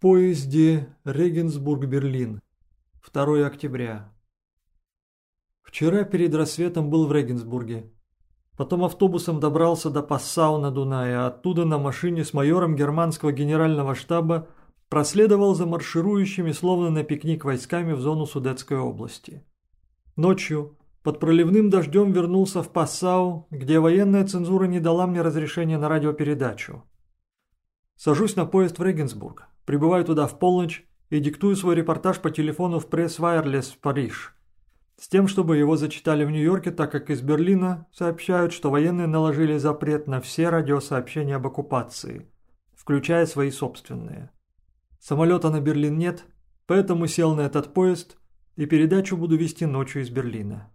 поезде Регенсбург-Берлин. 2 октября. Вчера перед рассветом был в Регенсбурге. Потом автобусом добрался до Пассау на Дунае, а оттуда на машине с майором германского генерального штаба проследовал за марширующими словно на пикник войсками в зону Судетской области. Ночью под проливным дождем вернулся в Пассау, где военная цензура не дала мне разрешения на радиопередачу. Сажусь на поезд в Регенсбург, прибываю туда в полночь и диктую свой репортаж по телефону в пресс-вайрлес в Париж, с тем, чтобы его зачитали в Нью-Йорке, так как из Берлина сообщают, что военные наложили запрет на все радиосообщения об оккупации, включая свои собственные. Самолета на Берлин нет, поэтому сел на этот поезд и передачу буду вести ночью из Берлина.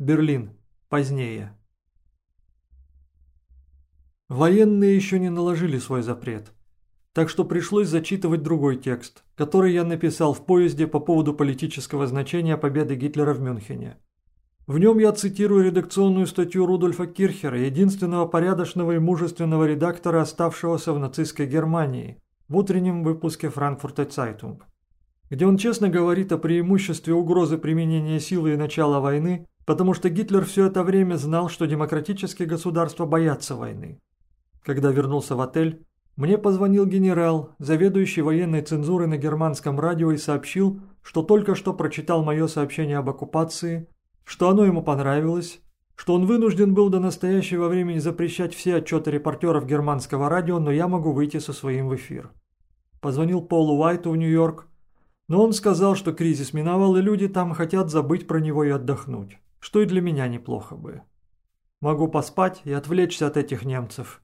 Берлин. Позднее. Военные еще не наложили свой запрет, так что пришлось зачитывать другой текст, который я написал в поезде по поводу политического значения победы Гитлера в Мюнхене. В нем я цитирую редакционную статью Рудольфа Кирхера, единственного порядочного и мужественного редактора, оставшегося в нацистской Германии, в утреннем выпуске Франкфуртер Цайтунг, где он честно говорит о преимуществе угрозы применения силы и начала войны потому что Гитлер все это время знал, что демократические государства боятся войны. Когда вернулся в отель, мне позвонил генерал, заведующий военной цензурой на германском радио и сообщил, что только что прочитал мое сообщение об оккупации, что оно ему понравилось, что он вынужден был до настоящего времени запрещать все отчеты репортеров германского радио, но я могу выйти со своим в эфир. Позвонил Полу Уайту в Нью-Йорк, но он сказал, что кризис миновал, и люди там хотят забыть про него и отдохнуть что и для меня неплохо бы. Могу поспать и отвлечься от этих немцев,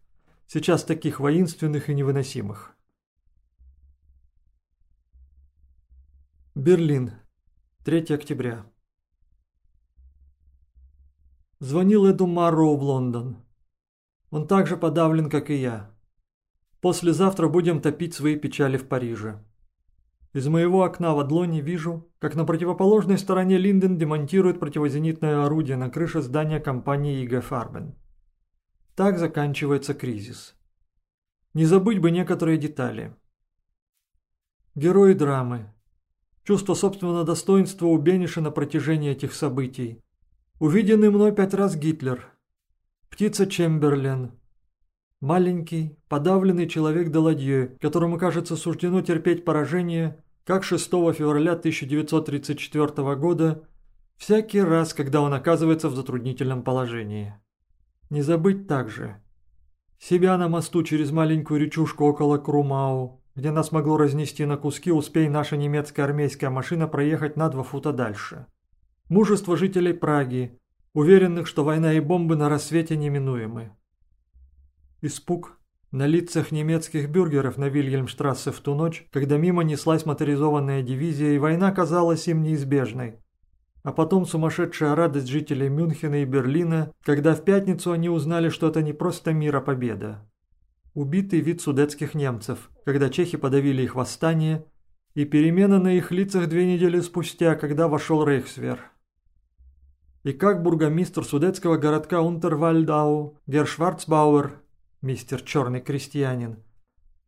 сейчас таких воинственных и невыносимых. Берлин, 3 октября. Звонил Эду Марроу в Лондон. Он так же подавлен, как и я. Послезавтра будем топить свои печали в Париже. Из моего окна в Адлоне вижу, как на противоположной стороне Линден демонтирует противозенитное орудие на крыше здания компании ИГ Фарбен. Так заканчивается кризис. Не забыть бы некоторые детали. Герои драмы. Чувство собственного достоинства у Бениша на протяжении этих событий. Увиденный мной пять раз Гитлер. Птица Чемберлен. Маленький, подавленный человек Даладье, которому, кажется, суждено терпеть поражение, как 6 февраля 1934 года, всякий раз, когда он оказывается в затруднительном положении. Не забыть также. Себя на мосту через маленькую речушку около Крумау, где нас могло разнести на куски, успей наша немецкая армейская машина проехать на два фута дальше. Мужество жителей Праги, уверенных, что война и бомбы на рассвете неминуемы. Испуг на лицах немецких бюргеров на Вильгельмштрассе в ту ночь, когда мимо неслась моторизованная дивизия и война казалась им неизбежной. А потом сумасшедшая радость жителей Мюнхена и Берлина, когда в пятницу они узнали, что это не просто мир, а победа. Убитый вид судетских немцев, когда чехи подавили их восстание, и перемена на их лицах две недели спустя, когда вошел Рейхсвер. И как бургомистр судетского городка Унтервальдау, Герр Шварцбауэр, мистер черный крестьянин,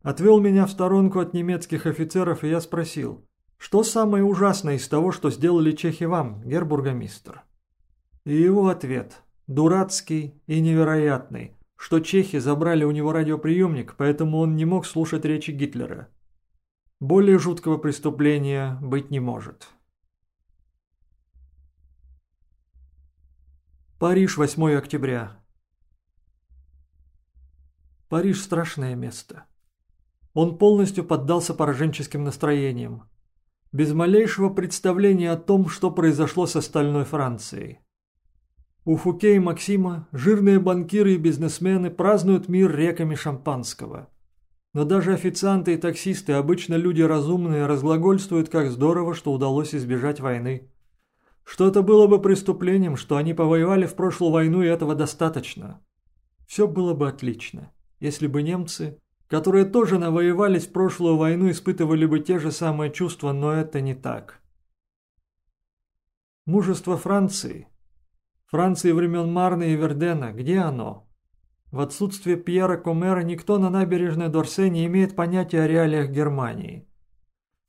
отвел меня в сторонку от немецких офицеров, и я спросил, что самое ужасное из того, что сделали чехи вам, гербургомистр? И его ответ, дурацкий и невероятный, что чехи забрали у него радиоприемник, поэтому он не мог слушать речи Гитлера. Более жуткого преступления быть не может. Париж, 8 октября. Париж – страшное место. Он полностью поддался пораженческим настроениям, без малейшего представления о том, что произошло с остальной Францией. У Фуке и Максима жирные банкиры и бизнесмены празднуют мир реками шампанского. Но даже официанты и таксисты, обычно люди разумные, разглагольствуют, как здорово, что удалось избежать войны. Что это было бы преступлением, что они повоевали в прошлую войну и этого достаточно. Все было бы отлично если бы немцы, которые тоже навоевались в прошлую войну, испытывали бы те же самые чувства, но это не так. Мужество Франции, Франции времен Марна и Вердена, где оно? В отсутствие Пьера Комера никто на набережной Дорсе не имеет понятия о реалиях Германии.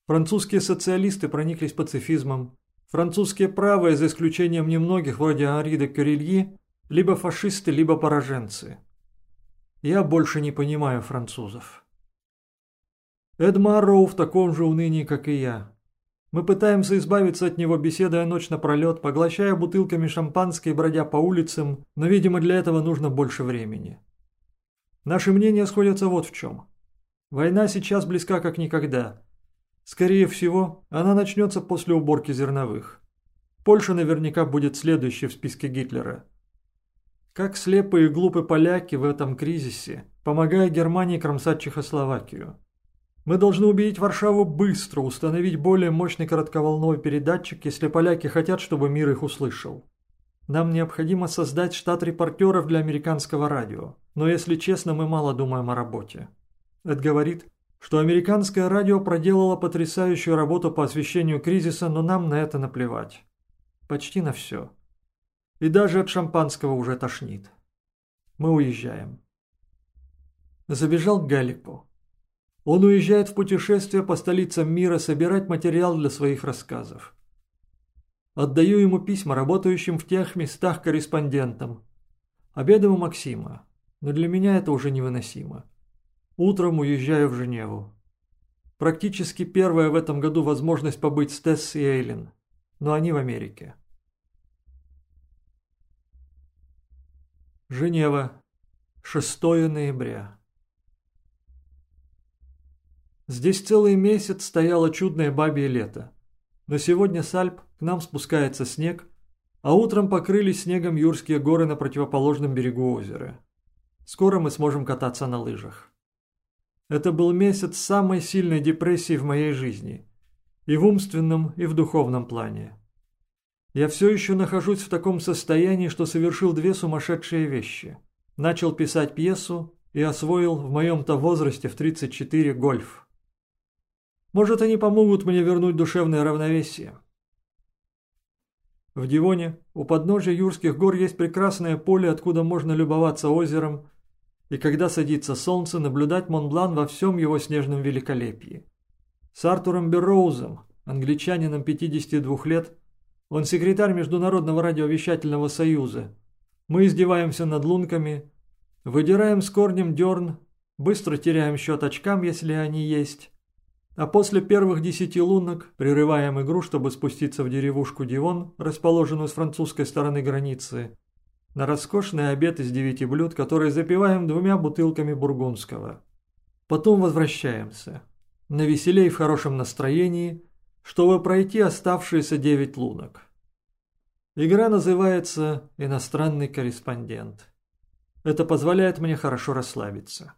Французские социалисты прониклись пацифизмом. Французские правые, за исключением немногих, вроде Анри де Кюрильи, либо фашисты, либо пораженцы. Я больше не понимаю французов. Эдмар Роу в таком же унынии, как и я. Мы пытаемся избавиться от него, беседуя ночь напролет, поглощая бутылками шампанское, бродя по улицам, но, видимо, для этого нужно больше времени. Наши мнения сходятся вот в чем. Война сейчас близка как никогда. Скорее всего, она начнется после уборки зерновых. Польша наверняка будет следующей в списке Гитлера. Как слепые и глупые поляки в этом кризисе, помогая Германии кромсать Чехословакию. Мы должны убедить Варшаву быстро установить более мощный коротковолновый передатчик, если поляки хотят, чтобы мир их услышал. Нам необходимо создать штат репортеров для американского радио, но если честно, мы мало думаем о работе. Эд говорит, что американское радио проделало потрясающую работу по освещению кризиса, но нам на это наплевать. Почти на все. И даже от шампанского уже тошнит. Мы уезжаем. Забежал к Галику. Он уезжает в путешествие по столицам мира собирать материал для своих рассказов. Отдаю ему письма работающим в тех местах корреспондентам. Обедаю у Максима, но для меня это уже невыносимо. Утром уезжаю в Женеву. Практически первая в этом году возможность побыть с Тесс и Эйлин, но они в Америке. Женева, 6 ноября. Здесь целый месяц стояло чудное бабье лето. Но сегодня с Альп к нам спускается снег, а утром покрылись снегом Юрские горы на противоположном берегу озера. Скоро мы сможем кататься на лыжах. Это был месяц самой сильной депрессии в моей жизни. И в умственном, и в духовном плане. Я все еще нахожусь в таком состоянии, что совершил две сумасшедшие вещи. Начал писать пьесу и освоил в моем-то возрасте в 34 гольф. Может, они помогут мне вернуть душевное равновесие. В Дивоне, у подножия Юрских гор, есть прекрасное поле, откуда можно любоваться озером, и когда садится солнце, наблюдать Монблан во всем его снежном великолепии. С Артуром Берроузом, англичанином 52 лет, он секретарь Международного радиовещательного союза. Мы издеваемся над лунками, выдираем с корнем дерн, быстро теряем счет очкам, если они есть, а после первых десяти лунок прерываем игру, чтобы спуститься в деревушку Дивон, расположенную с французской стороны границы, на роскошный обед из девяти блюд, который запиваем двумя бутылками бургундского. Потом возвращаемся, на веселей в хорошем настроении, чтобы пройти оставшиеся девять лунок. Игра называется «Иностранный корреспондент». Это позволяет мне хорошо расслабиться.